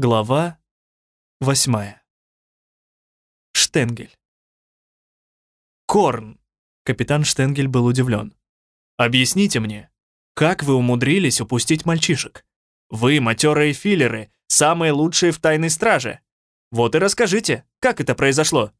Глава восьмая. Штенгель. «Корн!» — капитан Штенгель был удивлен. «Объясните мне, как вы умудрились упустить мальчишек? Вы, матерые филлеры, самые лучшие в тайной страже. Вот и расскажите, как это произошло?»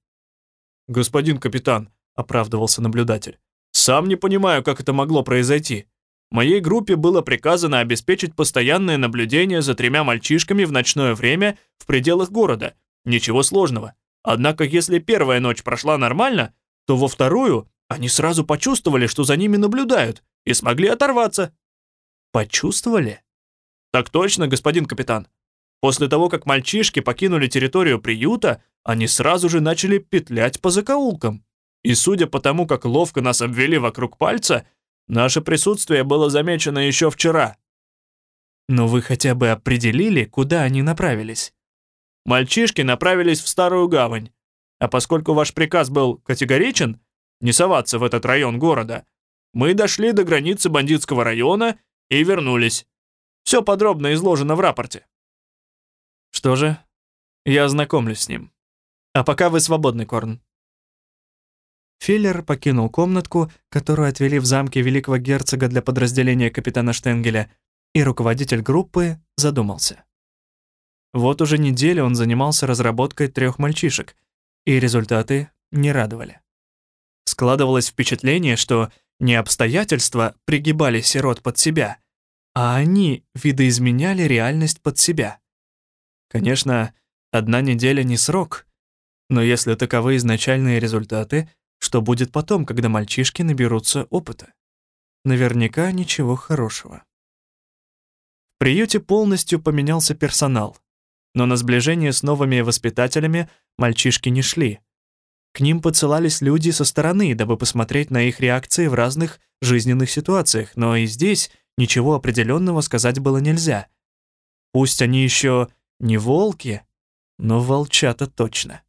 «Господин капитан», — оправдывался наблюдатель, «сам не понимаю, как это могло произойти. Моей группе было приказано обеспечить постоянное наблюдение за тремя мальчишками в ночное время в пределах города. Ничего сложного. Однако, если первая ночь прошла нормально, то во вторую они сразу почувствовали, что за ними наблюдают, и смогли оторваться. Почувствовали? Так точно, господин капитан. После того, как мальчишки покинули территорию приюта, они сразу же начали петлять по закоулкам. И судя по тому, как ловко нас обвели вокруг пальца, Наше присутствие было замечено еще вчера. Но вы хотя бы определили, куда они направились? Мальчишки направились в Старую Гавань. А поскольку ваш приказ был категоричен, не соваться в этот район города, мы дошли до границы бандитского района и вернулись. Все подробно изложено в рапорте. Что же, я ознакомлюсь с ним. А пока вы свободны, Корн. Филлер покинул комнатку, которую отвели в замке великого герцога для подразделения капитана Штенгеля, и руководитель группы задумался. Вот уже неделю он занимался разработкой трех мальчишек, и результаты не радовали. Складывалось впечатление, что не обстоятельства пригибали сирот под себя, а они видоизменяли реальность под себя. Конечно, одна неделя не срок, но если таковы изначальные результаты, что будет потом, когда мальчишки наберутся опыта? Наверняка ничего хорошего. В приюте полностью поменялся персонал, но на сближение с новыми воспитателями мальчишки не шли. К ним подсылались люди со стороны, дабы посмотреть на их реакции в разных жизненных ситуациях, но и здесь ничего определенного сказать было нельзя. Пусть они еще не волки, но волчата точно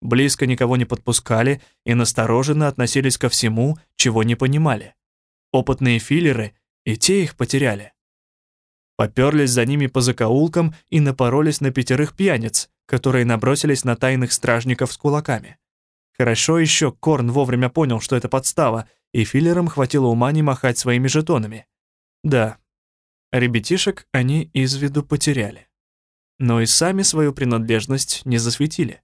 близко никого не подпускали и настороженно относились ко всему, чего не понимали. Опытные филлеры и те их потеряли. Поперлись за ними по закоулкам и напоролись на пятерых пьяниц, которые набросились на тайных стражников с кулаками. Хорошо еще Корн вовремя понял, что это подстава, и филлерам хватило ума не махать своими жетонами. Да, ребятишек они из виду потеряли. Но и сами свою принадлежность не засветили.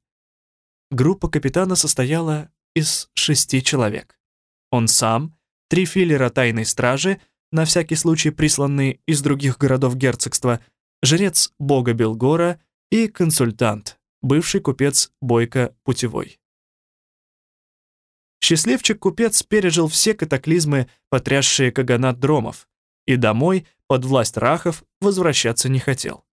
Группа капитана состояла из шести человек. Он сам, три филлера тайной стражи, на всякий случай присланные из других городов герцогства, жрец бога Белгора и консультант, бывший купец Бойко Путевой. Счастливчик-купец пережил все катаклизмы, потрясшие Каганат Дромов, и домой, под власть рахов, возвращаться не хотел.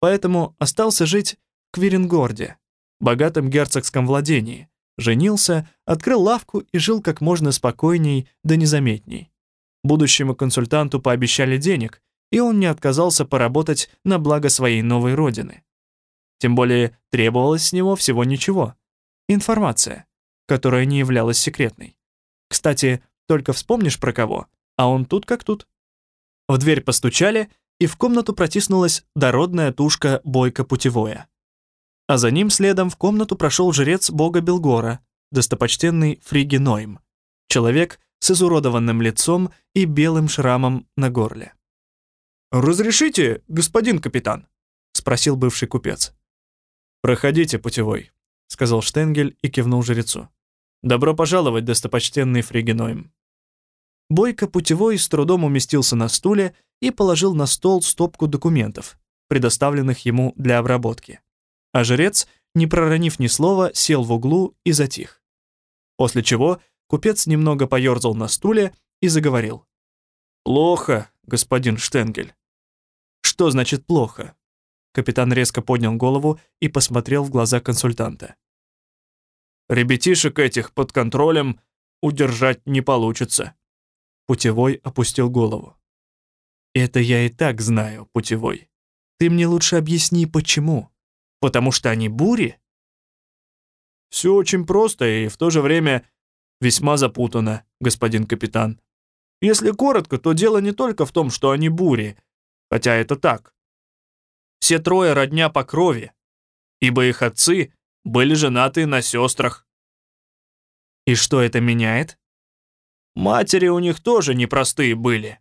Поэтому остался жить в Квирингорде, богатом герцогском владении, женился, открыл лавку и жил как можно спокойней да незаметней. Будущему консультанту пообещали денег, и он не отказался поработать на благо своей новой родины. Тем более требовалось с него всего ничего. Информация, которая не являлась секретной. Кстати, только вспомнишь про кого, а он тут как тут. В дверь постучали, и в комнату протиснулась дородная тушка Бойко Путевое а за ним следом в комнату прошел жрец бога Белгора, достопочтенный Фригенойм, человек с изуродованным лицом и белым шрамом на горле. «Разрешите, господин капитан?» — спросил бывший купец. «Проходите, путевой», — сказал Штенгель и кивнул жрецу. «Добро пожаловать, достопочтенный Фригенойм». Бойко путевой с трудом уместился на стуле и положил на стол стопку документов, предоставленных ему для обработки а жрец, не проронив ни слова, сел в углу и затих. После чего купец немного поерзал на стуле и заговорил. «Плохо, господин Штенгель». «Что значит плохо?» Капитан резко поднял голову и посмотрел в глаза консультанта. «Ребятишек этих под контролем удержать не получится». Путевой опустил голову. «Это я и так знаю, Путевой. Ты мне лучше объясни, почему». Потому что они бури? Все очень просто и в то же время весьма запутанно, господин капитан. Если коротко, то дело не только в том, что они бури, хотя это так. все трое родня по крови, ибо их отцы были женаты на сестрах. И что это меняет? Матери у них тоже непростые были.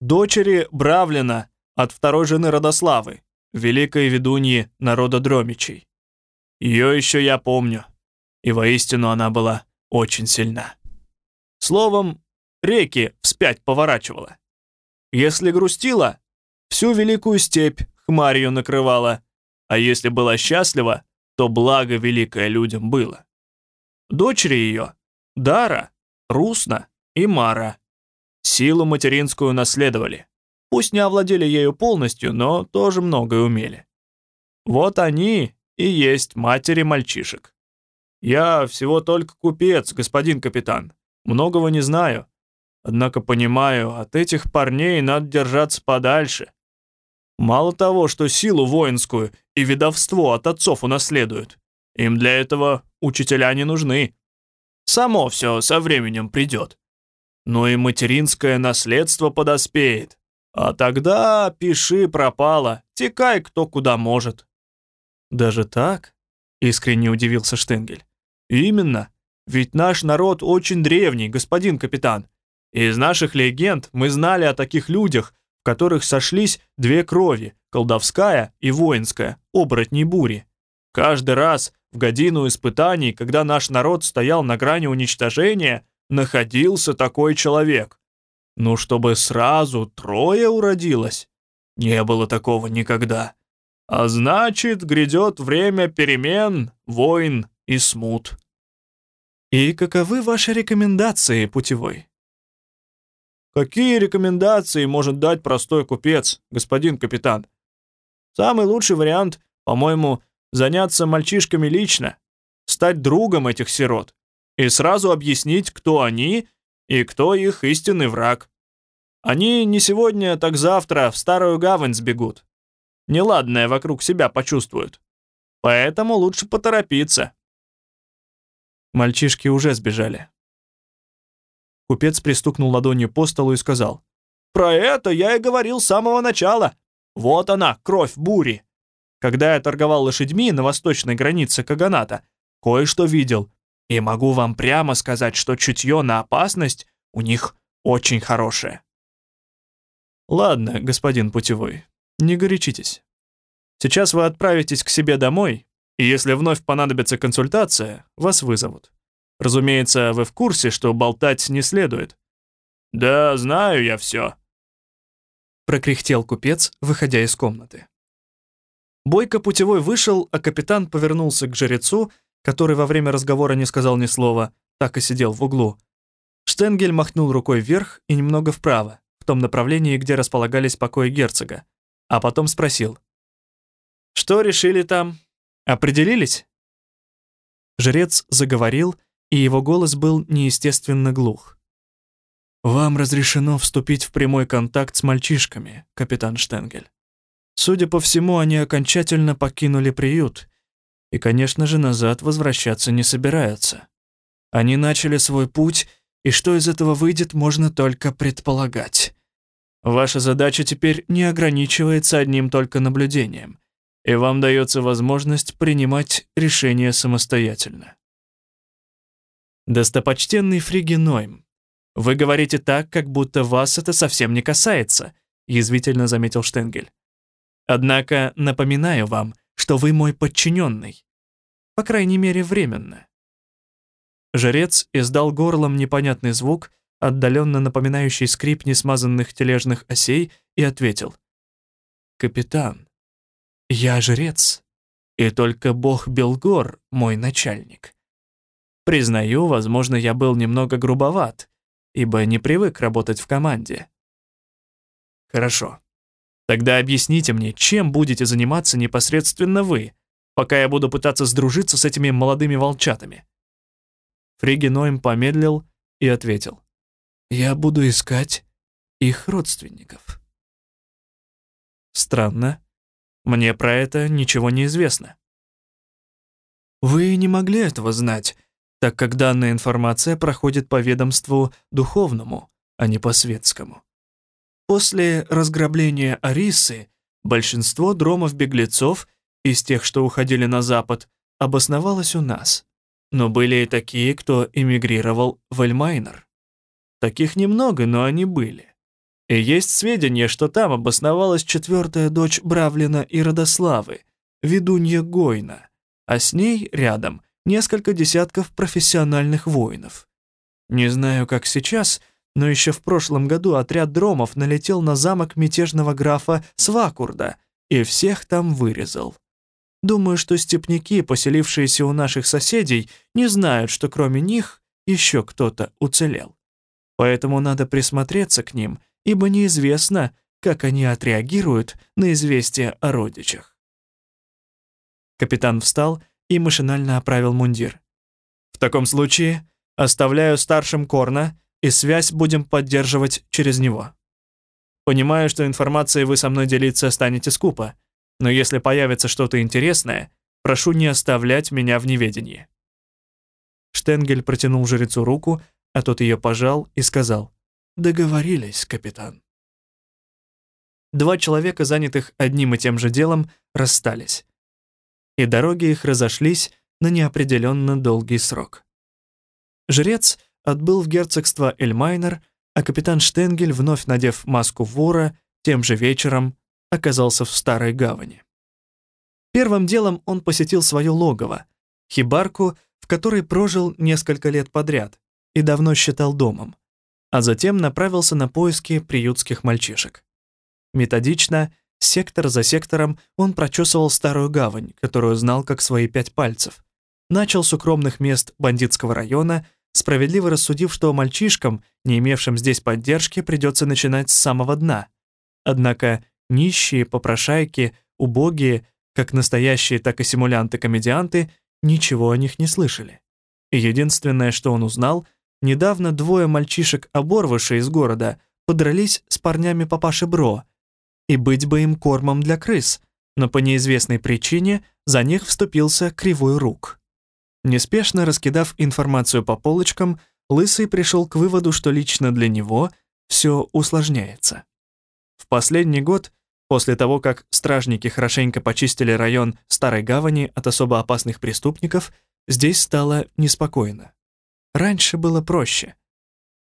Дочери Бравлина от второй жены Родославы, великой ведуньи народа Дромичей. Ее еще я помню, и воистину она была очень сильна. Словом, реки вспять поворачивала. Если грустила, всю великую степь хмарью накрывала, а если была счастлива, то благо великое людям было. Дочери ее — Дара, Русна и Мара. Силу материнскую наследовали. Пусть не овладели ею полностью, но тоже многое умели. Вот они и есть матери мальчишек. Я всего только купец, господин капитан. Многого не знаю. Однако понимаю, от этих парней надо держаться подальше. Мало того, что силу воинскую и ведовство от отцов унаследуют, им для этого учителя не нужны. Само все со временем придет. Но и материнское наследство подоспеет. А тогда пиши пропало, текай кто куда может. Даже так? Искренне удивился Штенгель. Именно. Ведь наш народ очень древний, господин капитан. Из наших легенд мы знали о таких людях, в которых сошлись две крови, колдовская и воинская, оборотни бури. Каждый раз в годину испытаний, когда наш народ стоял на грани уничтожения, находился такой человек. Ну, чтобы сразу трое уродилось, не было такого никогда. А значит, грядет время перемен, войн и смут. И каковы ваши рекомендации, путевой? Какие рекомендации может дать простой купец, господин капитан? Самый лучший вариант, по-моему, заняться мальчишками лично, стать другом этих сирот и сразу объяснить, кто они и кто их истинный враг. Они не сегодня, так завтра в Старую Гавань сбегут. Неладное вокруг себя почувствуют. Поэтому лучше поторопиться. Мальчишки уже сбежали. Купец пристукнул ладонью по столу и сказал. «Про это я и говорил с самого начала. Вот она, кровь бури. Когда я торговал лошадьми на восточной границе Каганата, кое-что видел. И могу вам прямо сказать, что чутье на опасность у них очень хорошее». «Ладно, господин путевой, не горячитесь. Сейчас вы отправитесь к себе домой, и если вновь понадобится консультация, вас вызовут. Разумеется, вы в курсе, что болтать не следует. Да, знаю я все. Прокряхтел купец, выходя из комнаты. Бойко путевой вышел, а капитан повернулся к жрецу, который во время разговора не сказал ни слова, так и сидел в углу. Штенгель махнул рукой вверх и немного вправо, в том направлении, где располагались покои герцога, а потом спросил. «Что решили там?» Определились?» Жрец заговорил, и его голос был неестественно глух. «Вам разрешено вступить в прямой контакт с мальчишками, капитан Штенгель. Судя по всему, они окончательно покинули приют, и, конечно же, назад возвращаться не собираются. Они начали свой путь, и что из этого выйдет, можно только предполагать. Ваша задача теперь не ограничивается одним только наблюдением — и вам дается возможность принимать решения самостоятельно. Достопочтенный Фригенойм, вы говорите так, как будто вас это совсем не касается, язвительно заметил Штенгель. Однако напоминаю вам, что вы мой подчиненный. По крайней мере, временно. Жрец издал горлом непонятный звук, отдаленно напоминающий скрип несмазанных тележных осей, и ответил. «Капитан, я жрец, и только бог Белгор мой начальник. Признаю, возможно, я был немного грубоват, ибо не привык работать в команде. Хорошо. Тогда объясните мне, чем будете заниматься непосредственно вы, пока я буду пытаться сдружиться с этими молодыми волчатами. Фригенойм помедлил и ответил. Я буду искать их родственников. Странно, мне про это ничего не известно. Вы не могли этого знать, так как данная информация проходит по ведомству духовному, а не по светскому. После разграбления Арисы Большинство дромов-беглецов из тех, что уходили на запад, обосновалось у нас. Но были и такие, кто эмигрировал в Эльмайнер. Таких немного, но они были. И есть сведения, что там обосновалась четвертая дочь Бравлина и Родославы, ведунья Гойна, а с ней рядом несколько десятков профессиональных воинов. Не знаю, как сейчас, но еще в прошлом году отряд дромов налетел на замок мятежного графа Свакурда и всех там вырезал. Думаю, что степняки, поселившиеся у наших соседей, не знают, что кроме них еще кто-то уцелел. Поэтому надо присмотреться к ним, ибо неизвестно, как они отреагируют на известие о родичах. Капитан встал и машинально оправил мундир. «В таком случае оставляю старшим Корна, и связь будем поддерживать через него. Понимаю, что информацией вы со мной делиться станете скупо, но если появится что-то интересное, прошу не оставлять меня в неведении». Штенгель протянул жрецу руку, а тот ее пожал и сказал «Договорились, капитан». Два человека, занятых одним и тем же делом, расстались. И дороги их разошлись на неопределенно долгий срок. Жрец отбыл в герцогство Эльмайнер, а капитан Штенгель, вновь надев маску вора, тем же вечером оказался в Старой Гавани. Первым делом он посетил свое логово, хибарку, в которой прожил несколько лет подряд и давно считал домом, а затем направился на поиски приютских мальчишек. Методично, сектор за сектором, он прочесывал Старую Гавань, которую знал как свои пять пальцев. Начал с укромных мест бандитского района, справедливо рассудив, что мальчишкам, не имевшим здесь поддержки, придется начинать с самого дна. Однако Нищие, попрошайки, убогие, как настоящие, так и симулянты-комедианты, ничего о них не слышали. Единственное, что он узнал, недавно двое мальчишек-оборвышей из города подрались с парнями папаши Бро, и быть бы им кормом для крыс, но по неизвестной причине за них вступился Кривой Рук. Неспешно раскидав информацию по полочкам, Лысый пришел к выводу, что лично для него все усложняется. В последний год После того, как стражники хорошенько почистили район Старой Гавани от особо опасных преступников, здесь стало неспокойно. Раньше было проще.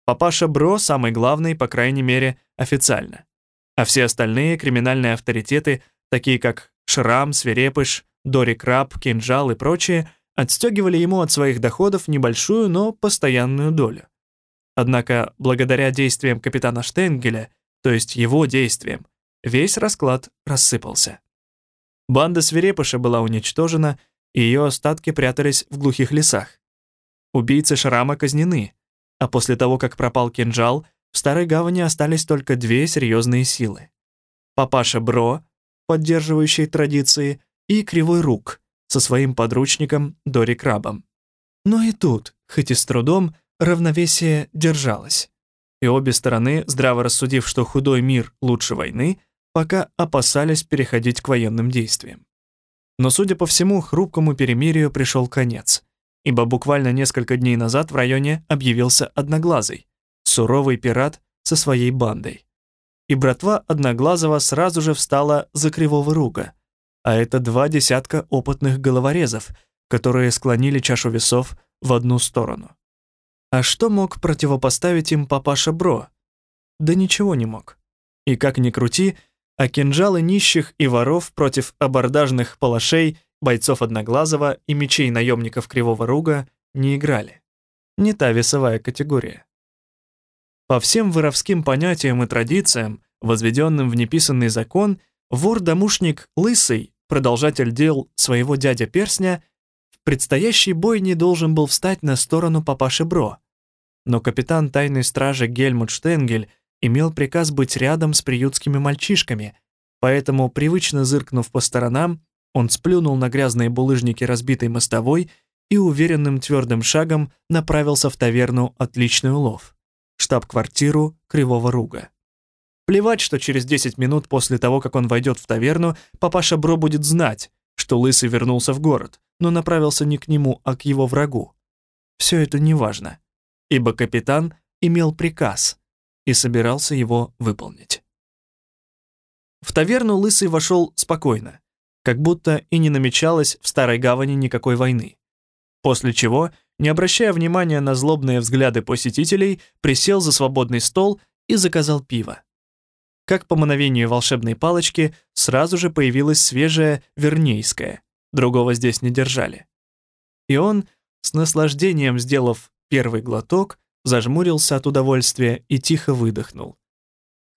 Папаша Бро самый главный, по крайней мере, официально. А все остальные криминальные авторитеты, такие как Шрам, Свирепыш, Дори Краб, Кинжал и прочие, отстегивали ему от своих доходов небольшую, но постоянную долю. Однако, благодаря действиям капитана Штенгеля, то есть его действиям, Весь расклад рассыпался. Банда свирепыша была уничтожена, и ее остатки прятались в глухих лесах. Убийцы Шрама казнены, а после того, как пропал кинжал, в Старой Гавани остались только две серьезные силы. Папаша Бро, поддерживающий традиции, и Кривой Рук со своим подручником Дори Крабом. Но и тут, хоть и с трудом, равновесие держалось. И обе стороны, здраво рассудив, что худой мир лучше войны, пока опасались переходить к военным действиям. Но, судя по всему, хрупкому перемирию пришел конец, ибо буквально несколько дней назад в районе объявился Одноглазый, суровый пират со своей бандой. И братва Одноглазого сразу же встала за Кривого Руга, а это два десятка опытных головорезов, которые склонили чашу весов в одну сторону. А что мог противопоставить им папаша Бро? Да ничего не мог. И как ни крути, а кинжалы нищих и воров против абордажных палашей, бойцов Одноглазого и мечей наемников Кривого Руга не играли. Не та весовая категория. По всем воровским понятиям и традициям, возведенным в неписанный закон, вор-домушник Лысый, продолжатель дел своего дядя Персня, в предстоящей бойне должен был встать на сторону папаши Бро. Но капитан тайной стражи Гельмут Штенгель имел приказ быть рядом с приютскими мальчишками, поэтому, привычно зыркнув по сторонам, он сплюнул на грязные булыжники разбитой мостовой и уверенным твердым шагом направился в таверну «Отличный улов», штаб-квартиру Кривого Руга. Плевать, что через 10 минут после того, как он войдет в таверну, папаша Бро будет знать, что Лысый вернулся в город, но направился не к нему, а к его врагу. Все это неважно, ибо капитан имел приказ — и собирался его выполнить. В таверну Лысый вошел спокойно, как будто и не намечалось в Старой Гавани никакой войны. После чего, не обращая внимания на злобные взгляды посетителей, присел за свободный стол и заказал пиво. Как по мановению волшебной палочки, сразу же появилась свежая вернейская, другого здесь не держали. И он, с наслаждением сделав первый глоток, зажмурился от удовольствия и тихо выдохнул.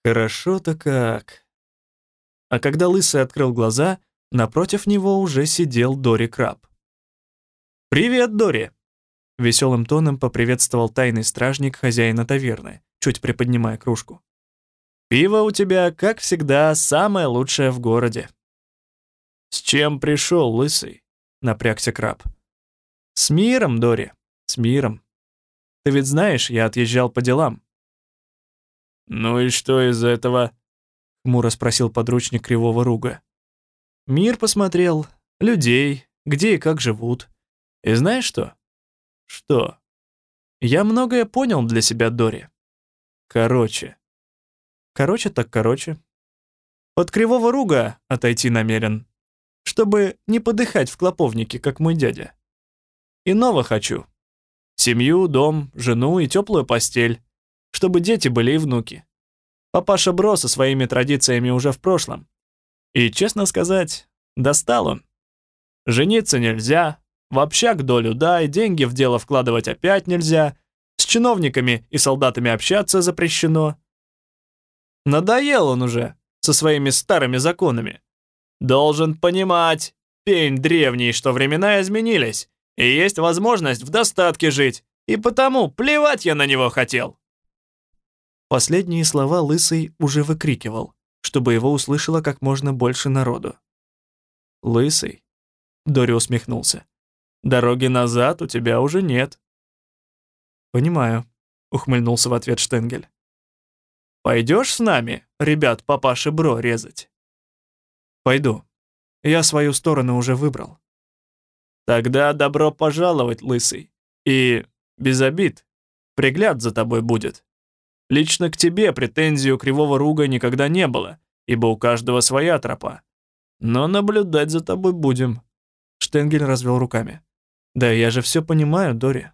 Хорошо-то как. А когда Лысый открыл глаза, напротив него уже сидел Дори Краб. «Привет, Дори!» Веселым тоном поприветствовал тайный стражник хозяина таверны, чуть приподнимая кружку. «Пиво у тебя, как всегда, самое лучшее в городе». «С чем пришел, Лысый?» — напрягся Краб. «С миром, Дори, с миром. Ты ведь знаешь, я отъезжал по делам». «Ну и что из этого?» — хмуро спросил подручник Кривого Руга. «Мир посмотрел, людей, где и как живут. И знаешь что?» «Что?» «Я многое понял для себя, Дори. Короче». «Короче так короче. От Кривого Руга отойти намерен, чтобы не подыхать в клоповнике, как мой дядя. Иного хочу. Семью, дом, жену и теплую постель, чтобы дети были и внуки. Папаша Бро со своими традициями уже в прошлом. И, честно сказать, достал он. Жениться нельзя, в общак долю дай, деньги в дело вкладывать опять нельзя, с чиновниками и солдатами общаться запрещено. Надоел он уже со своими старыми законами. Должен понимать, пень древний, что времена изменились, и есть возможность в достатке жить, и потому плевать я на него хотел. Последние слова Лысый уже выкрикивал, чтобы его услышало как можно больше народу. «Лысый?» — Дори усмехнулся. «Дороги назад у тебя уже нет». «Понимаю», — ухмыльнулся в ответ Штенгель. «Пойдешь с нами, ребят папаши Бро резать?» «Пойду. Я свою сторону уже выбрал». «Тогда добро пожаловать, Лысый. И, без обид, пригляд за тобой будет». Лично к тебе претензию кривого руга никогда не было, ибо у каждого своя тропа. Но наблюдать за тобой будем». Штенгель развел руками. «Да я же все понимаю, Дори.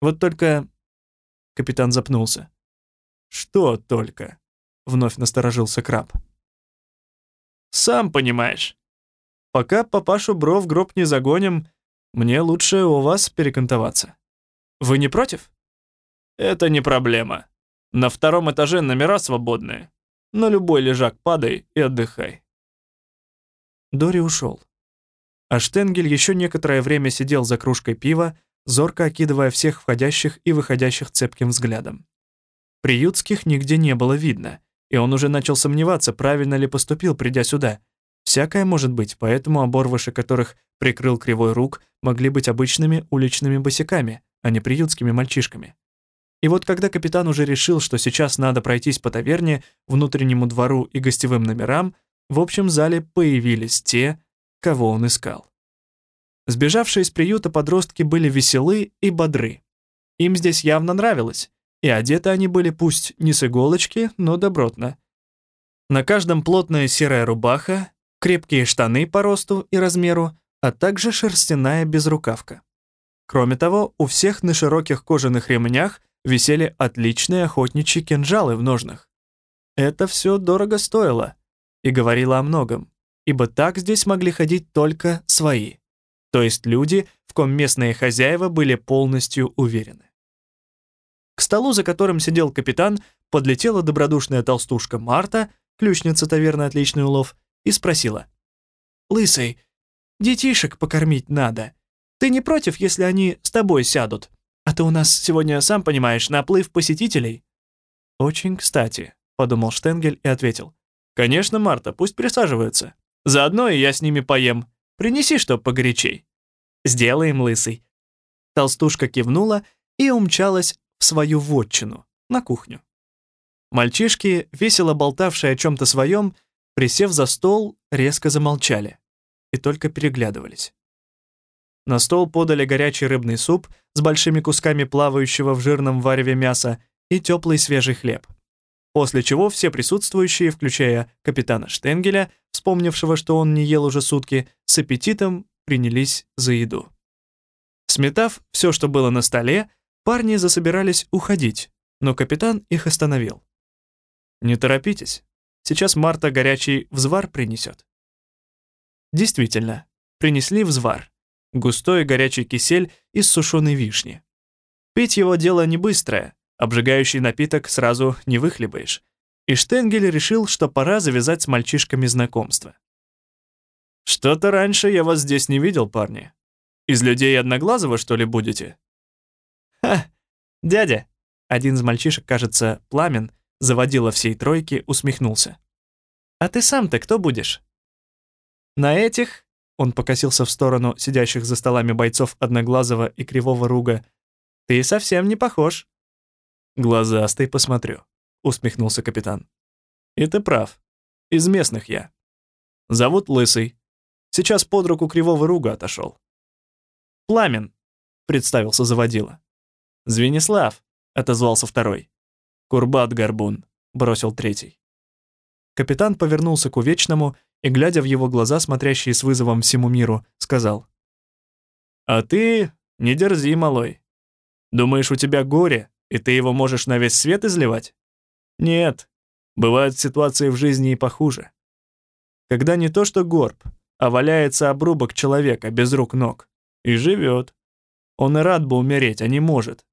Вот только...» Капитан запнулся. «Что только?» Вновь насторожился краб. «Сам понимаешь. Пока папашу Бро в гроб не загоним, мне лучше у вас перекантоваться. Вы не против?» «Это не проблема», на втором этаже номера свободные. На любой лежак падай и отдыхай. Дори ушел. А Штенгель еще некоторое время сидел за кружкой пива, зорко окидывая всех входящих и выходящих цепким взглядом. Приютских нигде не было видно, и он уже начал сомневаться, правильно ли поступил, придя сюда. Всякое может быть, поэтому оборвыши, которых прикрыл кривой рук, могли быть обычными уличными босиками, а не приютскими мальчишками. И вот когда капитан уже решил, что сейчас надо пройтись по таверне, внутреннему двору и гостевым номерам, в общем зале появились те, кого он искал. Сбежавшие из приюта подростки были веселы и бодры. Им здесь явно нравилось, и одеты они были пусть не с иголочки, но добротно. На каждом плотная серая рубаха, крепкие штаны по росту и размеру, а также шерстяная безрукавка. Кроме того, у всех на широких кожаных ремнях висели отличные охотничьи кинжалы в ножнах. Это все дорого стоило и говорило о многом, ибо так здесь могли ходить только свои, то есть люди, в ком местные хозяева были полностью уверены. К столу, за которым сидел капитан, подлетела добродушная толстушка Марта, ключница таверны «Отличный улов», и спросила. «Лысый, детишек покормить надо. Ты не против, если они с тобой сядут?» А то у нас сегодня, сам понимаешь, наплыв посетителей». «Очень кстати», — подумал Штенгель и ответил. «Конечно, Марта, пусть присаживаются. Заодно и я с ними поем. Принеси, что погорячей». «Сделаем, лысый». Толстушка кивнула и умчалась в свою вотчину, на кухню. Мальчишки, весело болтавшие о чем-то своем, присев за стол, резко замолчали и только переглядывались. На стол подали горячий рыбный суп с большими кусками плавающего в жирном вареве мяса и теплый свежий хлеб. после чего все присутствующие, включая капитана Штенгеля, вспомнившего, что он не ел уже сутки, с аппетитом принялись за еду. Сметав все, что было на столе, парни засобирались уходить, но капитан их остановил. «Не торопитесь, сейчас Марта горячий взвар принесет». Действительно, принесли взвар, густой горячий кисель из сушеной вишни. Пить его дело не быстрое, обжигающий напиток сразу не выхлебаешь, и Штенгель решил, что пора завязать с мальчишками знакомство. «Что-то раньше я вас здесь не видел, парни. Из людей Одноглазого, что ли, будете?» «Ха, дядя!» Один из мальчишек, кажется, Пламен, заводила всей тройки, усмехнулся. «А ты сам-то кто будешь?» «На этих...» Он покосился в сторону сидящих за столами бойцов Одноглазого и Кривого Руга. «Ты совсем не похож». «Глазастый посмотрю», — усмехнулся капитан. «И ты прав. Из местных я. Зовут Лысый. Сейчас под руку Кривого Руга отошел. «Пламен», — представился заводила. «Звенислав», — отозвался второй. «Курбат Горбун», — бросил третий. Капитан повернулся к Увечному и, глядя в его глаза, смотрящие с вызовом всему миру, сказал. «А ты не дерзи, малой. Думаешь, у тебя горе, и ты его можешь на весь свет изливать? Нет, бывают ситуации в жизни и похуже. Когда не то что горб, а валяется обрубок человека без рук-ног. И живет. Он и рад бы умереть, а не может.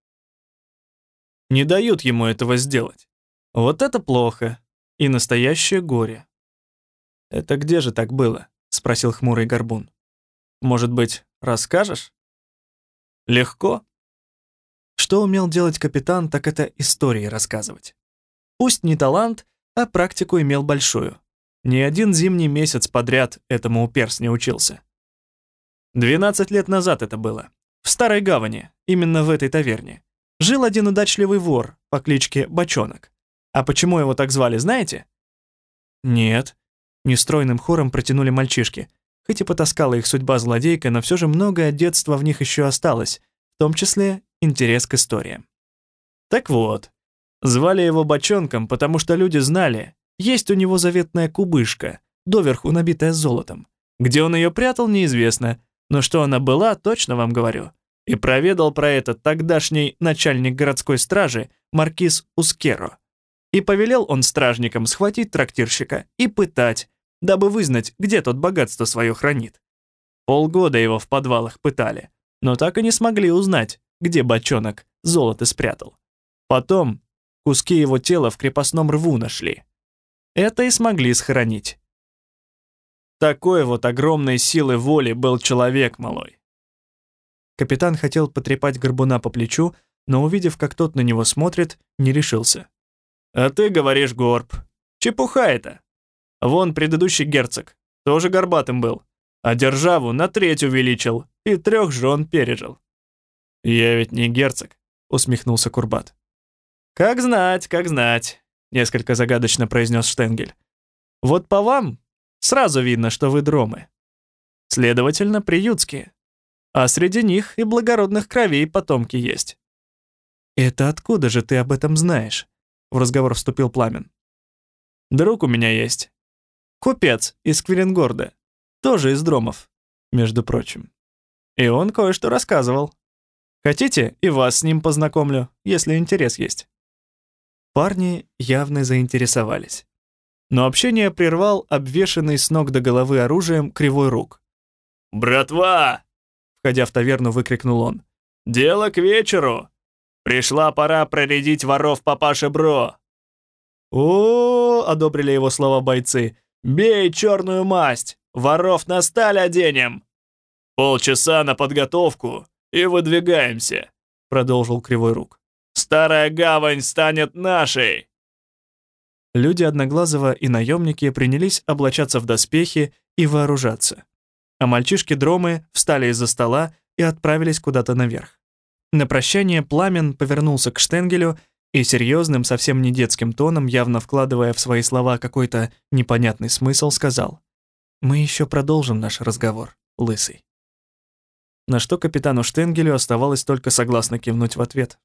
Не дают ему этого сделать. Вот это плохо. И настоящее горе. «Это где же так было?» — спросил хмурый горбун. «Может быть, расскажешь?» «Легко». Что умел делать капитан, так это истории рассказывать. Пусть не талант, а практику имел большую. Ни один зимний месяц подряд этому уперс не учился. 12 лет назад это было. В Старой Гавани, именно в этой таверне. Жил один удачливый вор по кличке Бочонок. А почему его так звали, знаете? Нет. Нестройным хором протянули мальчишки. Хоть и потаскала их судьба злодейка, но все же многое детства в них еще осталось, в том числе интерес к историям. Так вот, звали его Бочонком, потому что люди знали, есть у него заветная кубышка, доверху набитая золотом. Где он ее прятал, неизвестно, но что она была, точно вам говорю. И проведал про это тогдашний начальник городской стражи маркиз Ускеро. И повелел он стражникам схватить трактирщика и пытать, дабы вызнать, где тот богатство свое хранит. Полгода его в подвалах пытали, но так и не смогли узнать, где бочонок золото спрятал. Потом куски его тела в крепостном рву нашли. Это и смогли сохранить. Такой вот огромной силы воли был человек малой. Капитан хотел потрепать горбуна по плечу, но увидев, как тот на него смотрит, не решился. «А ты говоришь, горб. Чепуха это. Вон предыдущий герцог, тоже горбатым был, а державу на треть увеличил и трех жен пережил». «Я ведь не герцог», — усмехнулся Курбат. «Как знать, как знать несколько загадочно произнес Штенгель. Вот по вам сразу видно, что вы дромы. Следовательно, приютские. А среди них и благородных кровей потомки есть. «Это откуда же ты об этом знаешь?» В разговор вступил Пламен. «Друг у меня есть. Купец из Квиленгорда. Тоже из дромов, между прочим. И он кое-что рассказывал. Хотите, и вас с ним познакомлю, если интерес есть». Парни явно заинтересовались. Но общение прервал обвешанный с ног до головы оружием кривой рук. «Братва!» — входя в таверну, выкрикнул он. «Дело к вечеру! Пришла пора проредить воров папаше Бро!» «О, -о, -о одобрили его слова бойцы. «Бей черную масть! Воров на сталь оденем!» «Полчаса на подготовку и выдвигаемся», — продолжил Кривой Рук. Старая гавань станет нашей!» Люди Одноглазого и наемники принялись облачаться в доспехи и вооружаться. А мальчишки-дромы встали из-за стола и отправились куда-то наверх. На прощание Пламен повернулся к Штенгелю и серьезным, совсем не детским тоном, явно вкладывая в свои слова какой-то непонятный смысл, сказал «Мы еще продолжим наш разговор, лысый». На что капитану Штенгелю оставалось только согласно кивнуть в ответ.